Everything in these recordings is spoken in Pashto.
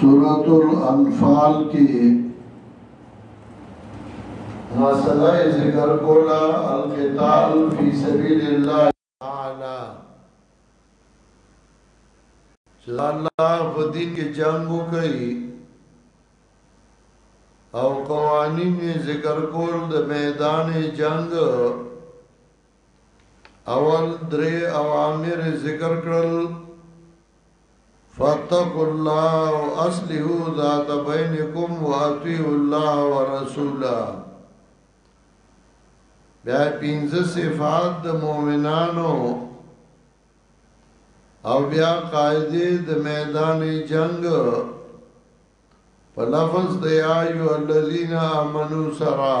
سورة الانفال کی مسئلہ ذکر کولا القتال فی سبیل اللہ تعالی چې الله په دین کې جنگ وکړي او قوانین ذکر کول د میدان جنگ اول درې اوامر ذکر کړل فاتقوا الله واصلحوا ذات بينكم واطيعوا الله ورسوله بیا پنځه صفات د مؤمنانو او بیا قاعده د میدان جنگ په لفظ د ایو الذین آمنو سرا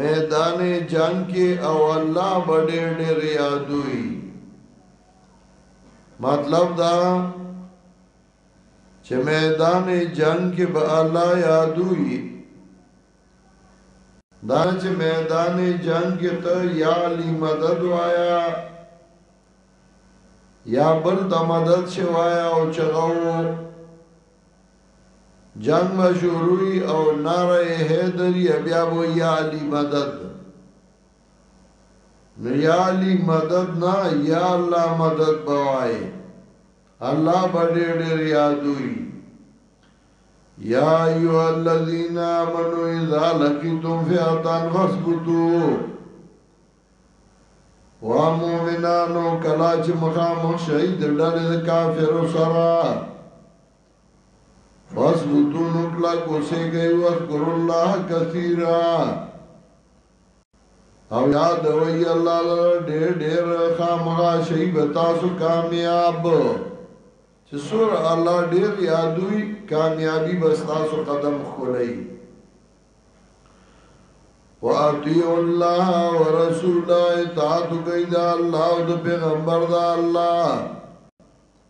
میدان جنګ کې او الله به ډېر ډېر یادوي مطلب دا چې میدان جنگ کې به الله یادوي دا چې میدان جنگ کې ته یا علی مدد وایا یا بل د مدد شوایا او چغو جنګ به شوروی او ناره حیدری بیا بو یا علی مدد نو یا علی مدد نا یا الله مدد بوای الله بڑی ډیر یادوی یا ایو الذین آمنو اذا لقیتم فیعتان فثبتو و مومنانو کلا چې مخامخ شهید ډلې د کافرو سره فثبتو نو کلک اوسې گئی واذکر الله کثیرا او یاد وی الله لره ډېر ډېر خامغا شی به تاسو کامیاب چې سور الله ډېر یادوي کامیابی به تاسو قدم خولای واطیع الله ورسوله اطاعت کوي دا الله او د پیغمبر دا الله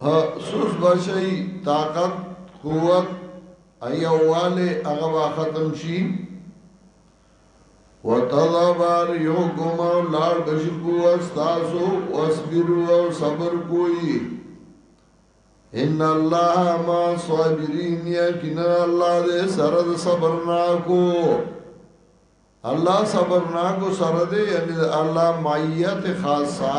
سست به شي طاقت قوت ایواله هغه به ختم شي وتذبر یو کوم لار بشي قوت تاسو واصبر او صبر کوی ان الله ما صابرین یقینا الله دې سره صبر نا کو الله صبر نا کو سره دې یعنی الله معیت خاصه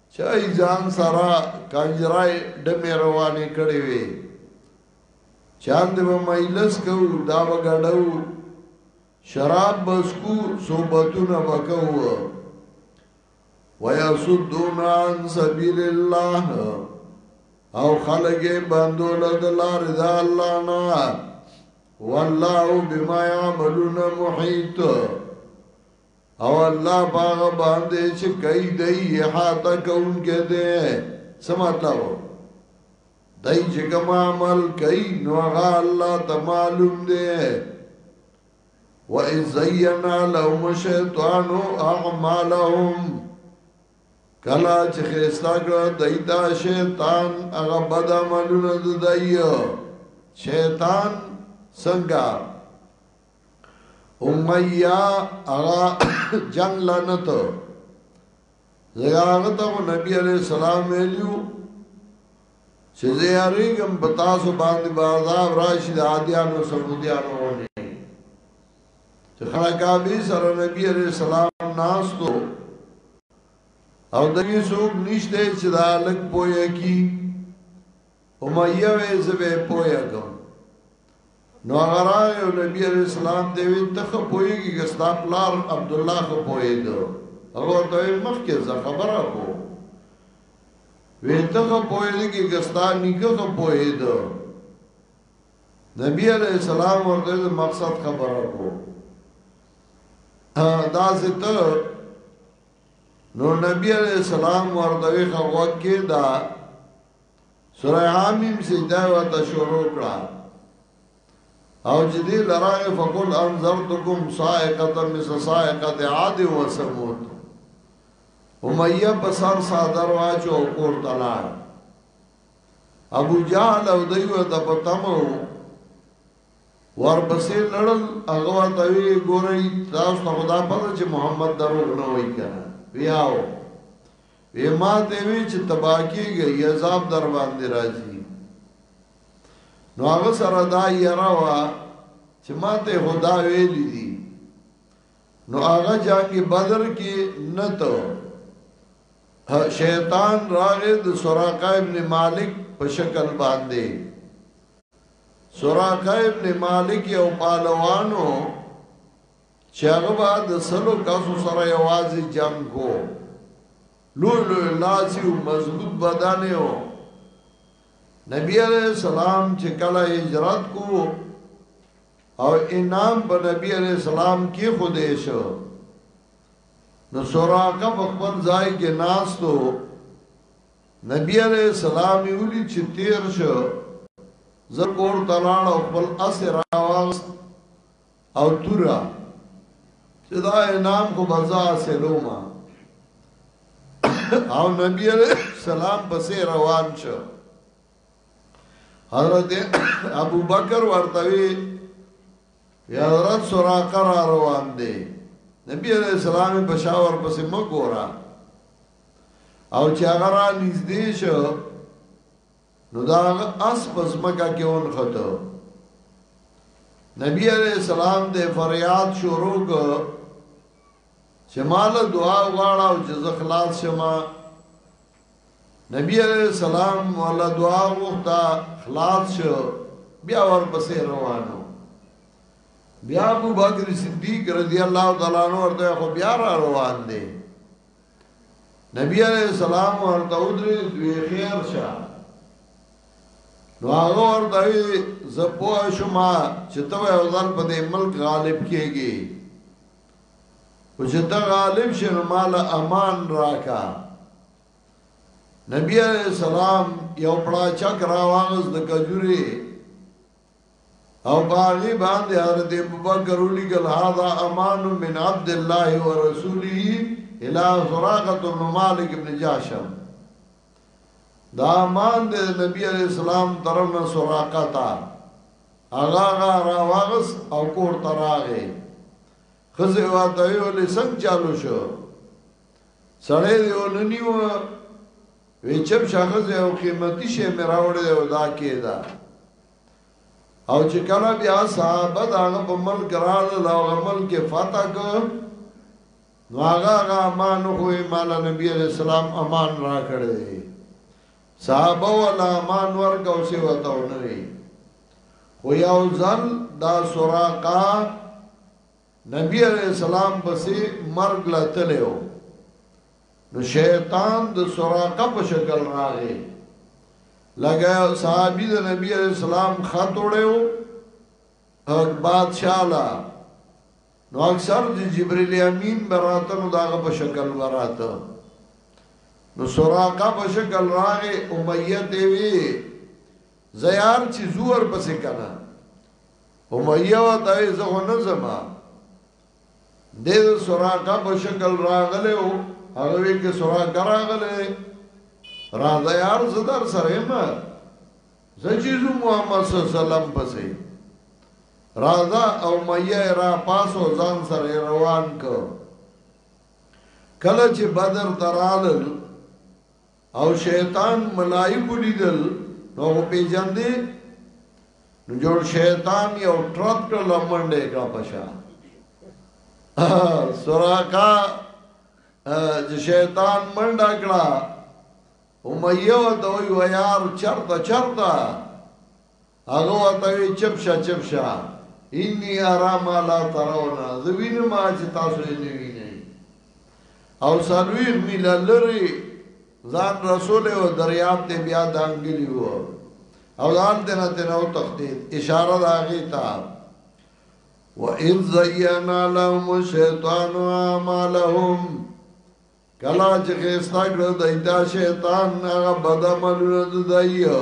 چا یې ځان سره کنجرای ډمې روانې کړې وې چاند به مجلس کوو دا به ګډو شراب بسکو صحبتونه وکوو ويصدون عن سبيل الله او خلق بندول دلار دا الله نا والله بما يعملون محيط او الله باغ باندې چې کوي دی احاطه کوونکی دی څه مطلب دای چې کوم عمل کوي نو هغه الله ته معلوم دی و ان زینا لهم شیطان اعمالهم کلا چې خستا کړه دای دا شیطان هغه بد عملونه دایو شیطان څنګه امیہ اغا جنگ لانت زیاغتا و نبی علیہ السلام ویلیو چې زیاریګم په تاسو باندې بازار راشي د عادیانو سعودیانو ونه چې خلکابي سره نبی عليه السلام ناستو او د یوسف نشته چې دا لک پوي کی امیه وی زبه پویا کم نو هغه راغی او نبی علیہ السلام دی وی ته خو پویږي چې ستا پلار عبد الله خو پویږي هغه ته مخ کې ځه خبره کو وی ته خو پویږي چې ستا نیکه خو پویږي نبی علیہ السلام ورته مقصد خبره کو دا زته نو نبی علیہ السلام ورته خو کې دا سوره حمیم سجده ورته شروع کړه او چې دې لراغه فقل انذرتکم صائقه مثل صائقه عاد و ثمود امیہ بسر صادر واچو کور تلار ابو جهل او دوی ورته پتمو ورپسې لړل هغه ورته وی ګورئ تاسو خدا پته چې محمد دروغ نه وایي کنه ویاو وی ما ته وی چې تبا کېږي عذاب در باندې راځي نو هغه سره دا یرا وا چې ما ته خدا ویل دي نو هغه جنگ بدر کې نه ته شیطان راغې د سراقه ابن مالک په شکل باندې سراقه ابن مالک یو پالوانو چې هغه به د سلو کسو سره یوازې جنگ کو لوی لوی لاسی او مضبوط بدانه و نبی علیہ السلام چې کله هجرت کو او انعام په نبی علیہ السلام کې خوده شو نو سوراقه په خپل ځای کې ناستو نبی علیہ السلام یې ولي چې تیر شو زکور تلاړ او خپل اسره واست او تورا چې دا انعام خو بزا سلو ما او نبی علیہ السلام پسې روان شو حضرت ابو بکر ورتوی یا حضرت سراقه را روان دی نبی علیہ السلام بشاور پسې مګورا او چې هغه را نږدې شو نو دا اس په ځمکه کې ونښته نبی علیہ السلام ته فریاد شروع کو چې مال دعا غواړه او چې زه خلاص شم نبی علیہ السلام مولا دعا غوښته خلاص شو بیا ورپسې روانو بیا ابو بکر صدیق رضی الله تعالی عنہ ورته خو بیا را روان دی نبی علیہ السلام ورته ودرید وی خیر شه نو هغه ورته وی زه پوه شوم چې ته یو ځل په دې ملک غالب کېږي او چې ته غالب شې نو مال امان راکا نبی علیہ السلام یو پړا چک راوغز د کجوري او باغی باندې حضرت ابوبکر ولیکل هذا امان من عبد الله ورسوله الى زراقه بن مالک بن جاشم دا امان د نبی علی السلام طرف نه سراقه تا اغا غا را واغس او کور تراغه خزه واته یو لسن چالو شو سړی یو ننیو وی چپ شه ښځه یو قیمتي شی مې راوړی دی او دا کېده او چې کله بیا صحابه د هغه په ملک راغلل او هغه ملک یې فتح کړ نو هغه هغه امان خو یې مال نبی علیه السلام امان را کړی دی صحابه ولا امان ورک او سی وته ونه وی خو یو ځل دا سراقه نبی علیه السلام پسې مرګ لتلی و نو شیطان د سراقه په شکل راغی لګا صحابي د نبی علی السلام خط وړو او بادشاہ لا نو اکثر د جبرئیل امین براته نو داغه په شکل براته نو سراقه په شکل راغی امیه دی وی زیار چې زور پسې کنا امیه وته زه نه زما دې سراقه په شکل راغله او هغه وی کې سراقه راغله راځه یار زدر سره ما زجیزو محمد صلی الله علیه وسلم پسې راځه او مې را پاسو ځان سره روان کو کله چې بدر ترال او شیطان ملائکو لیدل نو هغه پیجندې نو جوړ شیطان یو ټرک ته لمنډه کړه پشا سوراکا چې شیطان منډه کړه امیه ته وی ویار چرته چرته هغه ورته وی چپ شه چپ شه انی ارا ما لا ترونا زه وینم ما چې تاسو یې نه وینئ او سلویغ میله لري ځان رسول او دریاب ته بیا دانګلی و او ځان ته نه ته نو تخدید اشاره دا غی تا و اذ زینا لهم الشیطان اعمالهم کله چې خستا کړو دایتا شیطان هغه بد عملونه د دایو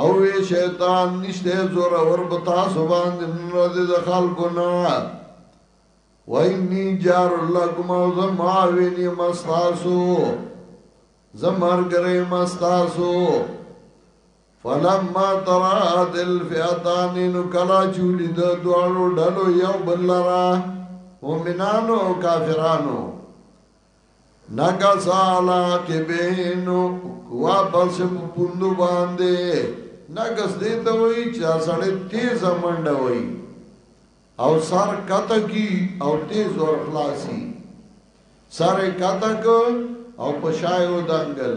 او وی شیطان نشته زور اور بتا سبحان نو دې د خلکو نه وای نی جار الله کوم او زما ویني مستاسو زمر ګره مستاسو فلما ترات الفئتان نو کلا چولی د دوړو ډلو یو بل لرا مومنانو او کافرانو نکسالا کې بهینو واپس په پوندو باندې نکس دې ته وای چې سړی تیز منډه وای او سر کته کی او تیز ور خلاصي سر کته کو او پشایو دنګل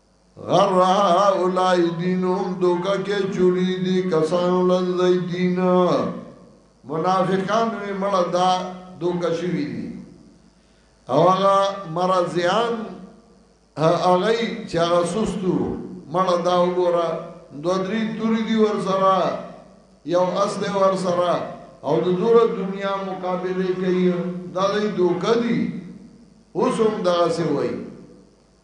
غر هؤلاء دینهم دوکا کې چوری دي کسانو لنځي دین منافقان وی مړه دا دوکا شوی دي او هغه مرزيان هغه چې هغه سستو مړه دا وګوره دوه درې توري دي ور سره یو اس دی ور سره او د زور دنیا مقابله کوي دا دی دوکا دي اوس هم دا څه وایي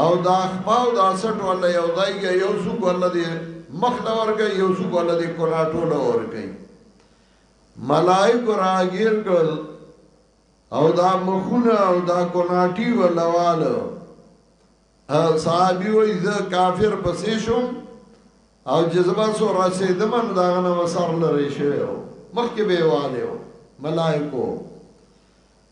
او دا خپا او دا سټ ولا یو ځای کې یو څو ګل دی مخ لا ورګي یو څو ګل دی کراټو لا ورګي ملائک راګیر کړ او دا مخونه او دا کراټي ولوال صحابي وای زه کافر پسې شوم او جذبه سو رسیدم دا غنه وسر لری شوی مخ کې به والو ملائکو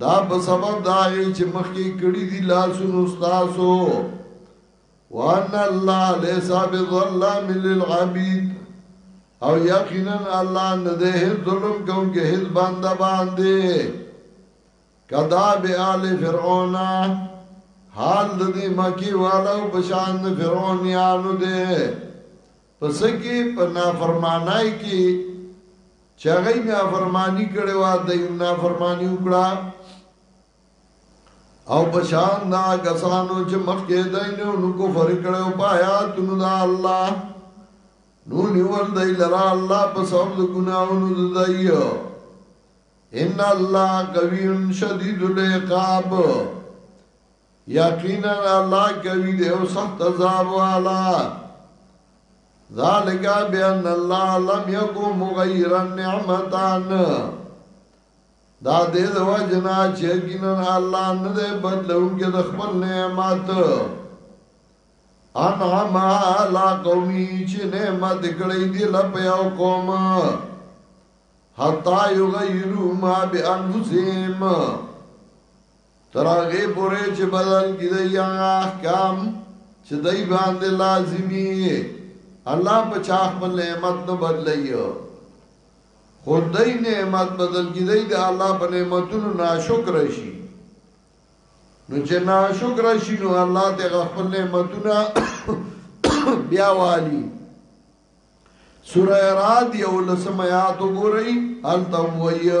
دا په سبب دا هغه چې مخکې کړی دي لاسونو تاسو وان الله ليس بظلام للعبيد او یقینا الله نه ده ظلم کوم کې هیڅ بنده باندې کدا به آل فرعون حال د دې مکی والو بشان فرعون یانو ده په څه کې؟ په نافرمانۍ کې چې هغه یې نافرماني کړې وه دی هم نافرماني وکړه او په شان دا کسانو چې مخکې دی نه نو کفر کړی او په آیاتونو د الله نو نیول دی لره الله په سبب د ګناهونو د دی ان الله قوی شدید العقاب یقینا الله کوي دی او سخت عذاب والا ذالک بان الله لم یکو مغیرا نعمتان دا دې د وجنا چې ګینن الله نه دې بدلون کې د خپل نعمت ان ما لا قومي چې نعمت کړې دې لپاره یو قوم حتا یغیرو ما بانفسهم تر هغه پورې چې بدل کړي یا احکام چې دای باندې لازمي الله په چا خپل نعمت نه بدلایو خدای نعمت بدل کړي د الله په نعمتونو ناشکر شي نو چې ناشکر شي نو الله ته خپل نعمتونه بیا والی سورہ راد یو لسم آیات وګورئ هلته وایي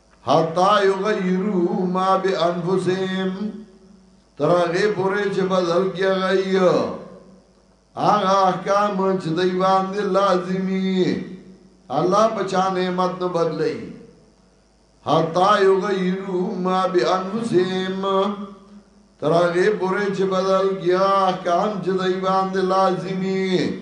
حتا یغیرو ما بانفسهم تر هغه پورې چې بدل کیږي هغه احکام چې دوی باندې لازمی الله بچا نعمت نه بدلی حتا یغیرو ما بانفسهم تر هغه پورې چې بدل کیږي احکام چې دوی باندې لازمی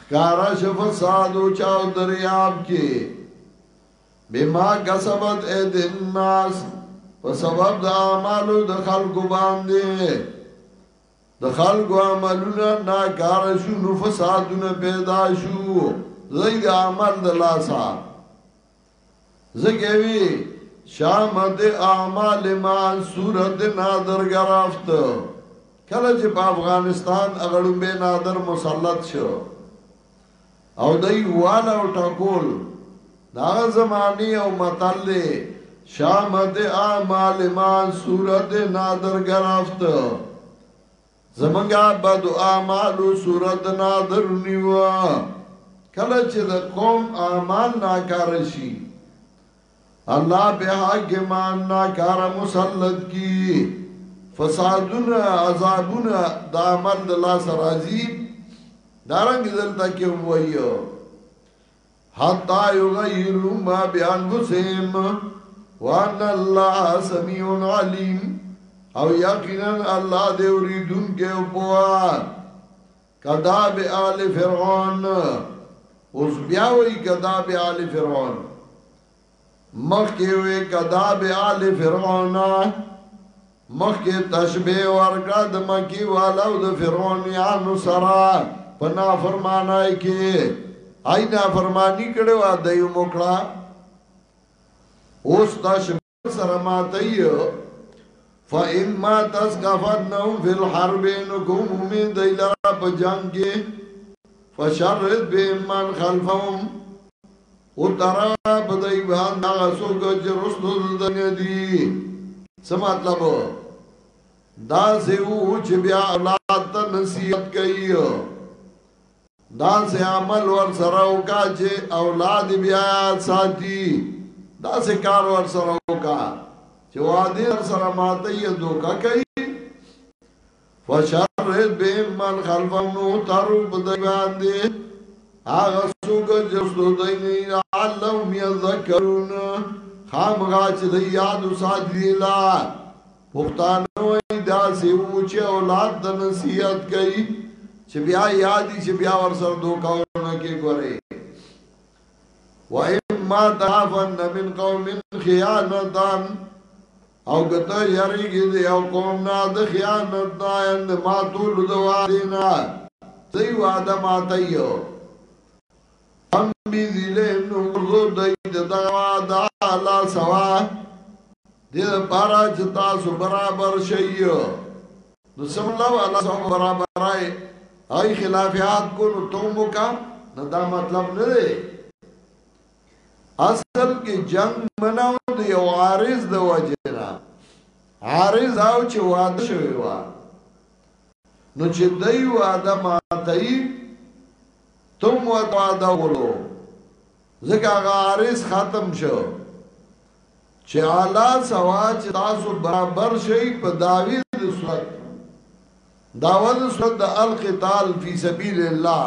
ښکاره شه فساد او چاو دریاب کې بما کسبت اید الناس په سبب د اعمالو د خلکو باندې د خلکو عملونه ناکار شو نو فسادونه پیدا شو زید عمل د لاسه ذکر وی شامت اعمال مال صورت نادر گرفت کله چې په افغانستان اغړم به نادر مسلط شو او دای والا او ټاکول دا زمانی او متل شامت اعمال مال صورت نادر گرفت زمونږه بدو اعمالو صورت نادر نیوا کله چې د قوم اعمال ناکار شي الله به حاکمان ناکار مسلط کی فسادونه عذابونه د عمل د لاس راځي دارنګ دلته کې وایو حتی یغیرو ما بانفسهم وان الله سمیع علیم او یقینا الله دې اوریدون کې او پوا کدا به آل فرعون اوس بیا وی کدا به آل فرعون مخکې وې کداب آل فرعون مخکې تشبیه ورکړه د مکی والو د فرعونیانو سره په نافرمانای کې آی نافرمانی کړو د یو مکړه اوس تشبیه سره ماته یو فإن ما تسقفنهم في الحرب نقوم من دلرا په جنگ کې فشرد بهم من خلفهم او ترا په دای باندې هغه څوک چې رسول دنیا دی څه مطلب دا زیو چې بیا اولاد ته نصیحت کوي دا سه عمل ور سره وکا چې اولاد بیا ساتي دا سه کار ور سره وکا چې وادي ور سره ماته یې دوکا کوي فشرد به من خلفهم نو تارو بدای باندې هغه څوک چې څو دای نه علم یذکرون خامغا چې د یاد ساتلی لا پښتانه وای دا سی وو چې اولاد د نصیحت کوي چې بیا یادی چې بیا ور سره دوکاونه کې ګوري وای ما دافن من قوم خیانتان او که ته یریږې د یو قوم نه د خیانت نه یم د ماتولو د وعدې نه ته یې وعده ماته یو هم بي ذیله نو ورځو دی د دغه وعده لا سوا دې لپاره چې تاسو برابر شئ نو سم الله والا سم برابر راي هاي خلافات کو نو تومو کا نه دا مطلب نه دی اصل کې جنگ منو د یو عارض د وجرا عارض او چې واده شوی و نو چې دای واده ماتای تم واده ولو ځکه هغه عارض ختم شو چې اعلی سوا چې تاسو برابر شئ په داوی د صورت داوود صورت د القتال فی سبیل الله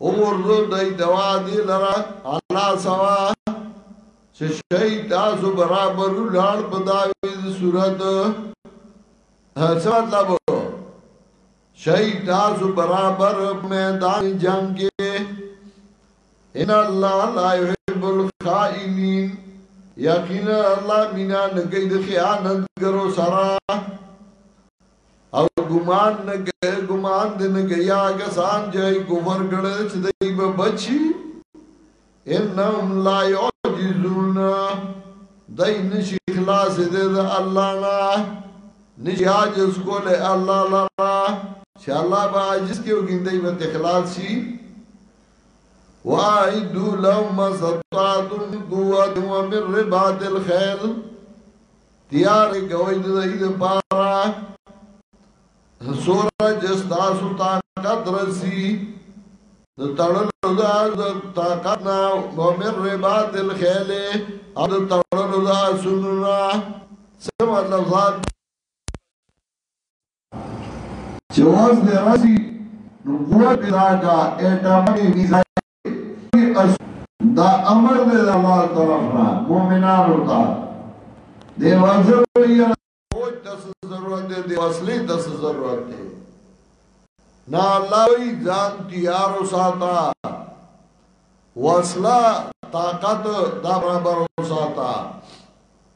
عمر زو دای دوا دی لرا علا سوا چې شي تاسو برابر لاړ په داویز صورت څه مطلب شي تاسو برابر میدان جنگ کې ان الله لا يحب الخائنين یقینا الله مینا نه کوي د خیانتګرو سره او ګمان نه کوي ګمان دې نه کوي هغه سان چې کفر کړي چې دوی به بچي انهم لا يعجزون دای نشي خلاص دې د الله نه نشي عاجز کوله الله لرا چې الله به عاجز کې وګیندای به اخلاص شي وعيدو لهم ما استطعتم من قوة ومن رباط الخيل تیارې کوي د دې لپاره سوره جستا سو طاقت رسی د تړلو د طاقت نه ومر ربات الخیل او د تړلو د سننا څه مطلب ځات چې وس به راسي نو قوت راکا اټمني میزایل دا امر دی د الله طرف نه مؤمنانو ته دی وځل یې فوج ته ضرورت دی د وسلې ته ضرورت دی نه الله وی ځان تیار وساته وسله طاقت دا برابر وساته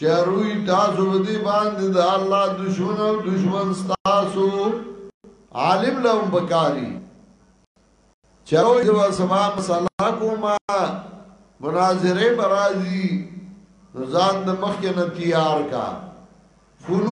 چه روی تاسو بدی باندې د الله دشمن او دشمن ستاسو عالم لهم بکاری چه روی جو سما مسلا کوما مناظره برازی نزان د مخی نتیار کا فنو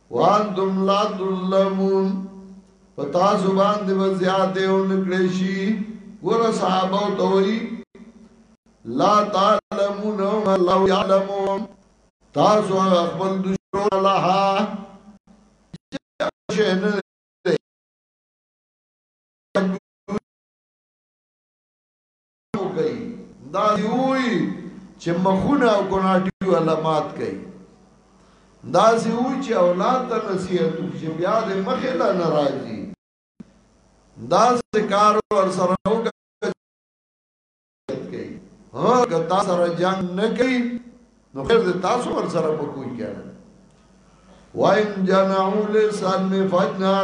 وانتم لا تظلمون په تاسو باندې به زیاتې او نکړې شي ګوره صحابه ته وایي لا تعلمون الله يعلمون تاسو هغه خپل دشمن الله کوي دا یوي چې مخونه او ګناټي علامات کوي دا یوي چې اولاد ته نصیحت چې بیا دې مخه لا ناراضي دا کار ور سره کوي ها که تاسو سره جنگ نه کوي نو خیر دې تاسو ور سره په کوی کړه وَإِن جَنَعُوا لِسَلْمِ فَجْنَعَ